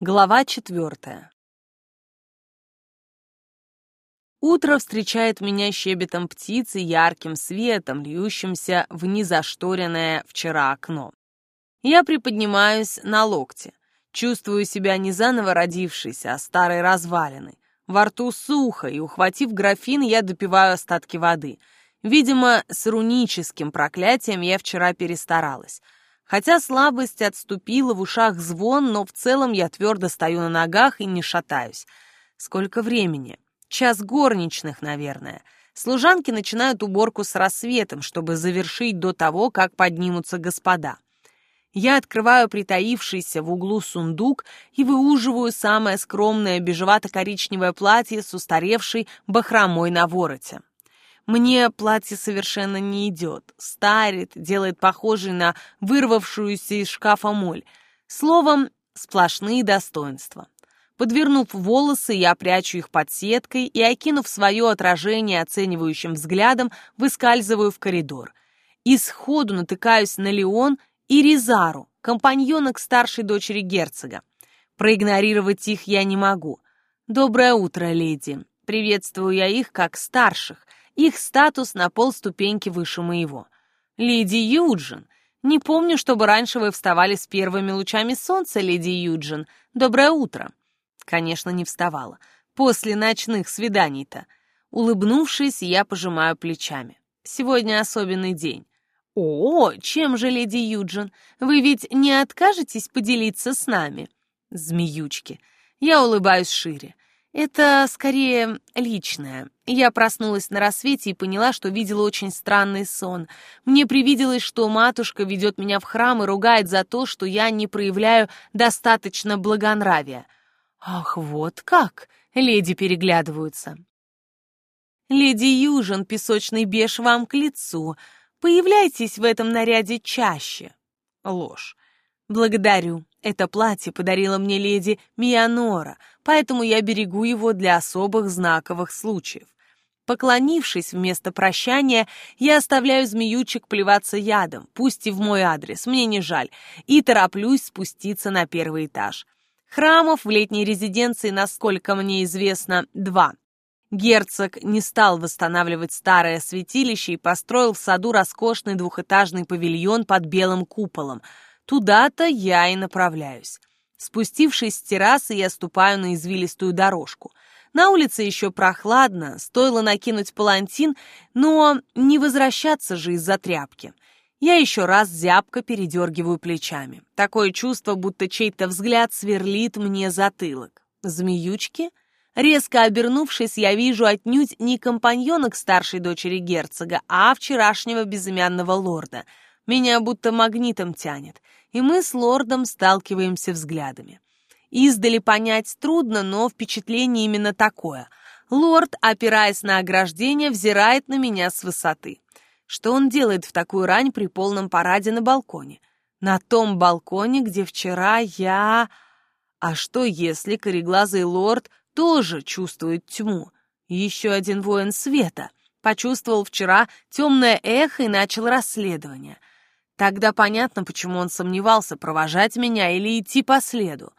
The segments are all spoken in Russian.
Глава четвертая. Утро встречает меня щебетом птицы, ярким светом, льющимся в незашторенное вчера окно. Я приподнимаюсь на локте, чувствую себя не заново родившейся, а старой развалиной. Во рту сухо, и, ухватив графин, я допиваю остатки воды. Видимо, с руническим проклятием я вчера перестаралась — Хотя слабость отступила, в ушах звон, но в целом я твердо стою на ногах и не шатаюсь. Сколько времени? Час горничных, наверное. Служанки начинают уборку с рассветом, чтобы завершить до того, как поднимутся господа. Я открываю притаившийся в углу сундук и выуживаю самое скромное бежевато-коричневое платье с устаревшей бахромой на вороте. Мне платье совершенно не идет, старит, делает похожей на вырвавшуюся из шкафа моль. Словом, сплошные достоинства. Подвернув волосы, я прячу их под сеткой и, окинув свое отражение оценивающим взглядом, выскальзываю в коридор. И сходу натыкаюсь на Леон и Ризару, компаньонок старшей дочери герцога. Проигнорировать их я не могу. «Доброе утро, леди!» Приветствую я их как старших, их статус на полступеньки выше моего. Леди Юджин. Не помню, чтобы раньше вы вставали с первыми лучами солнца, леди Юджин. Доброе утро. Конечно, не вставала. После ночных свиданий-то. Улыбнувшись, я пожимаю плечами. Сегодня особенный день. «О, чем же, леди Юджин? Вы ведь не откажетесь поделиться с нами?» Змеючки. Я улыбаюсь шире. Это скорее личное. Я проснулась на рассвете и поняла, что видела очень странный сон. Мне привиделось, что матушка ведет меня в храм и ругает за то, что я не проявляю достаточно благонравия. Ах, вот как! Леди переглядываются. Леди Южин, песочный беш вам к лицу. Появляйтесь в этом наряде чаще. Ложь. Благодарю. Это платье подарила мне леди Мианора, поэтому я берегу его для особых знаковых случаев. Поклонившись вместо прощания, я оставляю змеючек плеваться ядом, пусть и в мой адрес, мне не жаль, и тороплюсь спуститься на первый этаж. Храмов в летней резиденции, насколько мне известно, два. Герцог не стал восстанавливать старое святилище и построил в саду роскошный двухэтажный павильон под белым куполом — Туда-то я и направляюсь. Спустившись с террасы, я ступаю на извилистую дорожку. На улице еще прохладно, стоило накинуть палантин, но не возвращаться же из-за тряпки. Я еще раз зябко передергиваю плечами. Такое чувство, будто чей-то взгляд сверлит мне затылок. Змеючки? Резко обернувшись, я вижу отнюдь не компаньонок старшей дочери герцога, а вчерашнего безымянного лорда. Меня будто магнитом тянет и мы с лордом сталкиваемся взглядами. Издали понять трудно, но впечатление именно такое. Лорд, опираясь на ограждение, взирает на меня с высоты. Что он делает в такую рань при полном параде на балконе? На том балконе, где вчера я... А что, если кореглазый лорд тоже чувствует тьму? Еще один воин света. Почувствовал вчера темное эхо и начал расследование. Тогда понятно, почему он сомневался, провожать меня или идти по следу.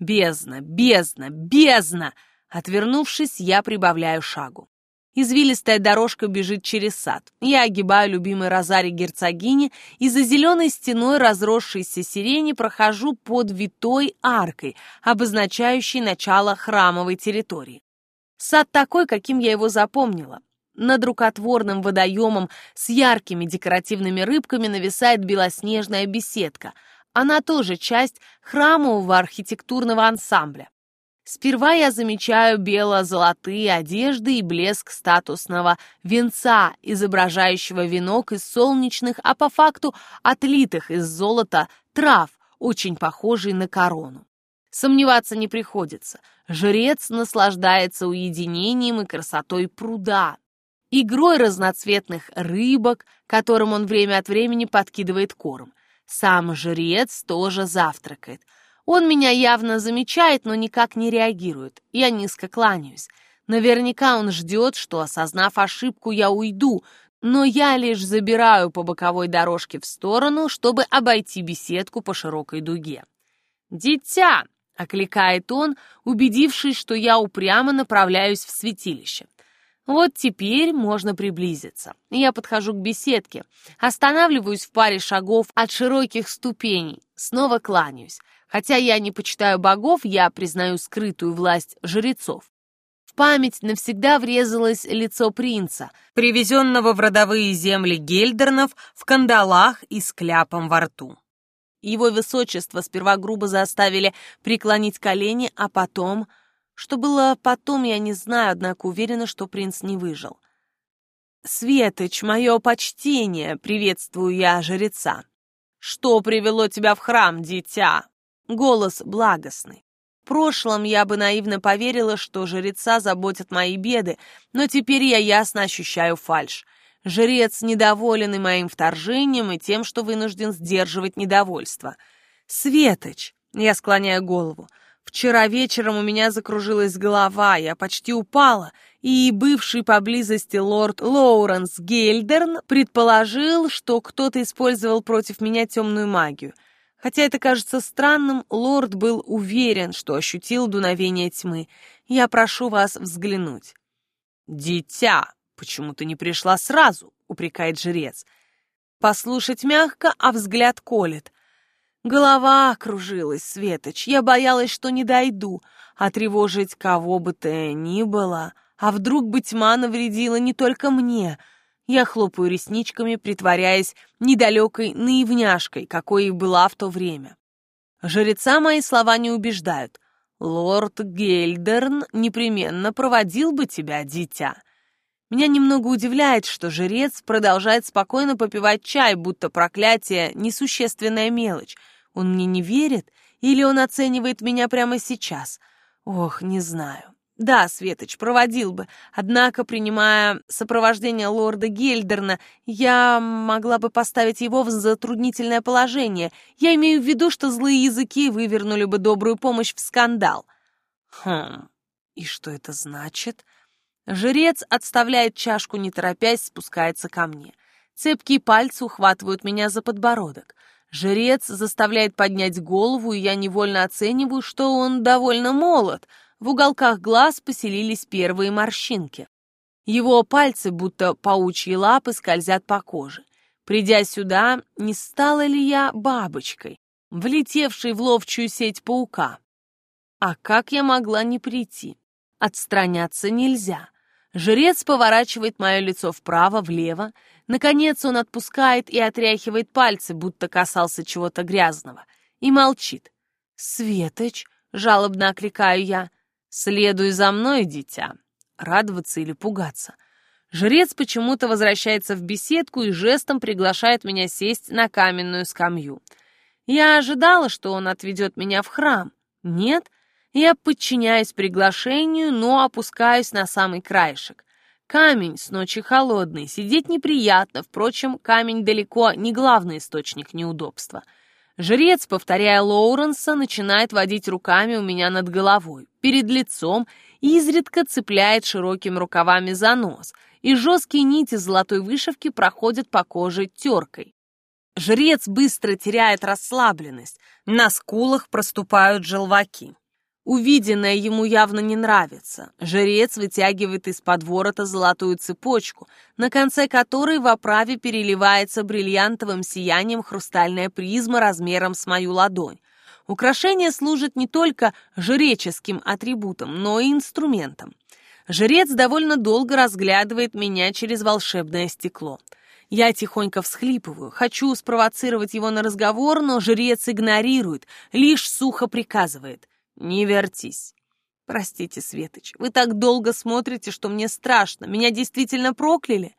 Бездна, бездна, бездна! Отвернувшись, я прибавляю шагу. Извилистая дорожка бежит через сад. Я огибаю любимый розарий герцогини и за зеленой стеной разросшейся сирени прохожу под витой аркой, обозначающей начало храмовой территории. Сад такой, каким я его запомнила. Над рукотворным водоемом с яркими декоративными рыбками нависает белоснежная беседка. Она тоже часть храмового архитектурного ансамбля. Сперва я замечаю бело-золотые одежды и блеск статусного венца, изображающего венок из солнечных, а по факту отлитых из золота трав, очень похожий на корону. Сомневаться не приходится. Жрец наслаждается уединением и красотой пруда, игрой разноцветных рыбок, которым он время от времени подкидывает корм. Сам жрец тоже завтракает. Он меня явно замечает, но никак не реагирует. Я низко кланяюсь. Наверняка он ждет, что, осознав ошибку, я уйду, но я лишь забираю по боковой дорожке в сторону, чтобы обойти беседку по широкой дуге. «Дитя!» — окликает он, убедившись, что я упрямо направляюсь в святилище. Вот теперь можно приблизиться. Я подхожу к беседке, останавливаюсь в паре шагов от широких ступеней, снова кланяюсь. Хотя я не почитаю богов, я признаю скрытую власть жрецов. В память навсегда врезалось лицо принца, привезенного в родовые земли гельдернов в кандалах и с кляпом во рту. Его высочество сперва грубо заставили преклонить колени, а потом... Что было потом, я не знаю, однако уверена, что принц не выжил. «Светоч, мое почтение!» — приветствую я жреца. «Что привело тебя в храм, дитя?» Голос благостный. В прошлом я бы наивно поверила, что жреца заботят мои беды, но теперь я ясно ощущаю фальшь. Жрец недоволен и моим вторжением, и тем, что вынужден сдерживать недовольство. «Светоч!» — я склоняю голову. «Вчера вечером у меня закружилась голова, я почти упала, и бывший поблизости лорд Лоуренс Гельдерн предположил, что кто-то использовал против меня темную магию». Хотя это кажется странным, лорд был уверен, что ощутил дуновение тьмы. Я прошу вас взглянуть. «Дитя, почему ты не пришла сразу?» — упрекает жрец. Послушать мягко, а взгляд колет. Голова кружилась, Светоч. Я боялась, что не дойду, а тревожить кого бы то ни было. А вдруг бы тьма навредила не только мне — я хлопаю ресничками, притворяясь недалекой наивняшкой, какой и была в то время. Жреца мои слова не убеждают. Лорд Гельдерн непременно проводил бы тебя, дитя. Меня немного удивляет, что жрец продолжает спокойно попивать чай, будто проклятие — несущественная мелочь. Он мне не верит или он оценивает меня прямо сейчас? Ох, не знаю. Да, Светоч, проводил бы. Однако, принимая сопровождение лорда Гельдерна, я могла бы поставить его в затруднительное положение. Я имею в виду, что злые языки вывернули бы добрую помощь в скандал. Хм, и что это значит? Жрец отставляет чашку, не торопясь, спускается ко мне. Цепкие пальцы ухватывают меня за подбородок. Жрец заставляет поднять голову, и я невольно оцениваю, что он довольно молод — в уголках глаз поселились первые морщинки. Его пальцы, будто паучьи лапы, скользят по коже. Придя сюда, не стала ли я бабочкой, влетевшей в ловчую сеть паука? А как я могла не прийти? Отстраняться нельзя. Жрец поворачивает мое лицо вправо-влево. Наконец он отпускает и отряхивает пальцы, будто касался чего-то грязного. И молчит. «Светоч!» — жалобно окликаю я. «Следуй за мной, дитя!» Радоваться или пугаться? Жрец почему-то возвращается в беседку и жестом приглашает меня сесть на каменную скамью. Я ожидала, что он отведет меня в храм. Нет, я подчиняюсь приглашению, но опускаюсь на самый краешек. Камень с ночи холодный, сидеть неприятно, впрочем, камень далеко не главный источник неудобства — Жрец, повторяя Лоуренса, начинает водить руками у меня над головой, перед лицом, и изредка цепляет широкими рукавами за нос, и жесткие нити золотой вышивки проходят по коже теркой. Жрец быстро теряет расслабленность, на скулах проступают желваки. Увиденное ему явно не нравится. Жрец вытягивает из-под ворота золотую цепочку, на конце которой в оправе переливается бриллиантовым сиянием хрустальная призма размером с мою ладонь. Украшение служит не только жреческим атрибутом, но и инструментом. Жрец довольно долго разглядывает меня через волшебное стекло. Я тихонько всхлипываю, хочу спровоцировать его на разговор, но жрец игнорирует, лишь сухо приказывает. «Не вертись». «Простите, Светоч, вы так долго смотрите, что мне страшно. Меня действительно прокляли?»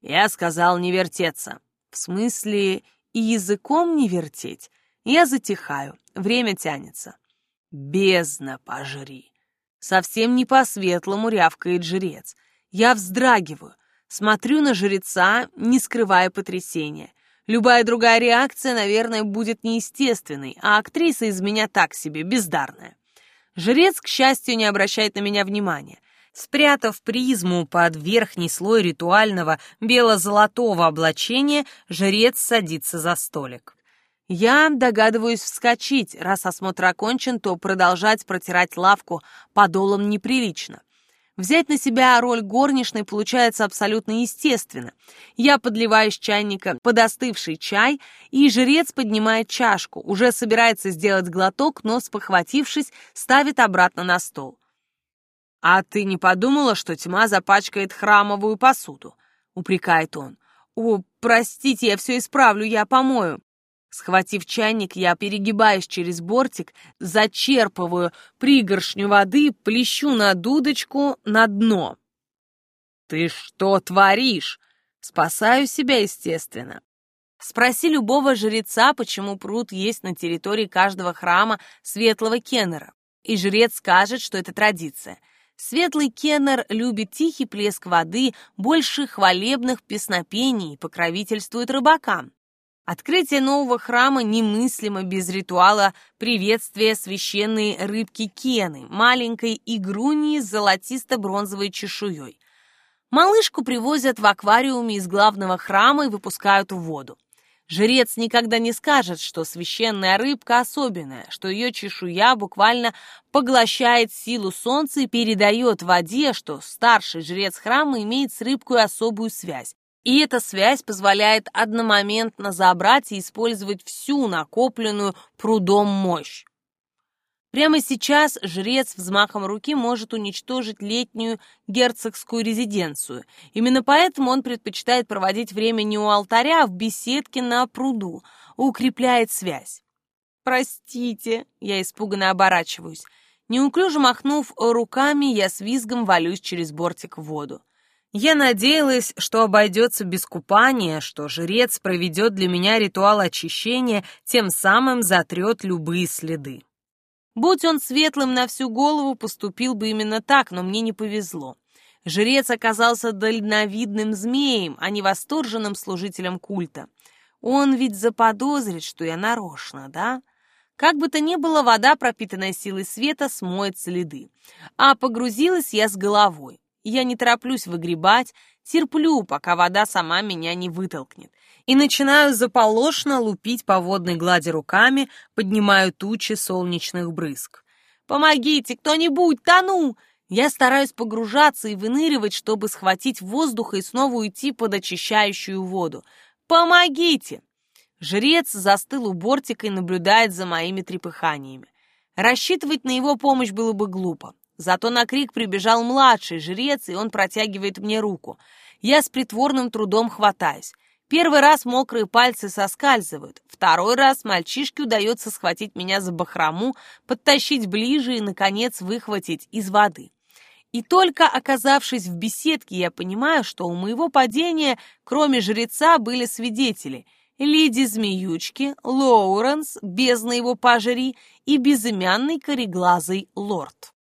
Я сказал не вертеться. В смысле, и языком не вертеть? Я затихаю, время тянется. Бездна пожри. Совсем не по-светлому рявкает жрец. Я вздрагиваю, смотрю на жреца, не скрывая потрясения. Любая другая реакция, наверное, будет неестественной, а актриса из меня так себе, бездарная. Жрец, к счастью, не обращает на меня внимания. Спрятав призму под верхний слой ритуального бело-золотого облачения, жрец садится за столик. Я догадываюсь вскочить. Раз осмотр окончен, то продолжать протирать лавку подолом неприлично. Взять на себя роль горничной получается абсолютно естественно. Я подливаю из чайника подостывший чай, и жрец поднимает чашку, уже собирается сделать глоток, но, спохватившись, ставит обратно на стол. «А ты не подумала, что тьма запачкает храмовую посуду?» — упрекает он. «О, простите, я все исправлю, я помою». Схватив чайник, я перегибаюсь через бортик, зачерпываю пригоршню воды, плещу на дудочку на дно. «Ты что творишь?» Спасаю себя, естественно. Спроси любого жреца, почему пруд есть на территории каждого храма Светлого Кеннера, и жрец скажет, что это традиция. Светлый Кеннер любит тихий плеск воды, больше хвалебных песнопений и покровительствует рыбакам. Открытие нового храма немыслимо без ритуала приветствия священной рыбки Кены, маленькой игруньи с золотисто-бронзовой чешуей. Малышку привозят в аквариуме из главного храма и выпускают в воду. Жрец никогда не скажет, что священная рыбка особенная, что ее чешуя буквально поглощает силу солнца и передает воде, что старший жрец храма имеет с рыбкой особую связь. И эта связь позволяет одномоментно забрать и использовать всю накопленную прудом мощь. Прямо сейчас жрец взмахом руки может уничтожить летнюю герцогскую резиденцию. Именно поэтому он предпочитает проводить время не у алтаря, а в беседке на пруду, укрепляет связь. «Простите», — я испуганно оборачиваюсь. Неуклюже махнув руками, я с визгом валюсь через бортик в воду. Я надеялась, что обойдется без купания, что жрец проведет для меня ритуал очищения, тем самым затрет любые следы. Будь он светлым на всю голову, поступил бы именно так, но мне не повезло. Жрец оказался дальновидным змеем, а не восторженным служителем культа. Он ведь заподозрит, что я нарочно, да? Как бы то ни было, вода, пропитанная силой света, смоет следы. А погрузилась я с головой. Я не тороплюсь выгребать, терплю, пока вода сама меня не вытолкнет. И начинаю заполошно лупить по водной глади руками, поднимаю тучи солнечных брызг. «Помогите, кто-нибудь, тону!» Я стараюсь погружаться и выныривать, чтобы схватить воздуха и снова уйти под очищающую воду. «Помогите!» Жрец застыл у бортика и наблюдает за моими трепыханиями. Рассчитывать на его помощь было бы глупо. Зато на крик прибежал младший жрец, и он протягивает мне руку. Я с притворным трудом хватаюсь. Первый раз мокрые пальцы соскальзывают, второй раз мальчишке удается схватить меня за бахрому, подтащить ближе и, наконец, выхватить из воды. И только оказавшись в беседке, я понимаю, что у моего падения, кроме жреца, были свидетели — леди-змеючки, Лоуренс, бездна его пожари и безымянный кореглазый лорд.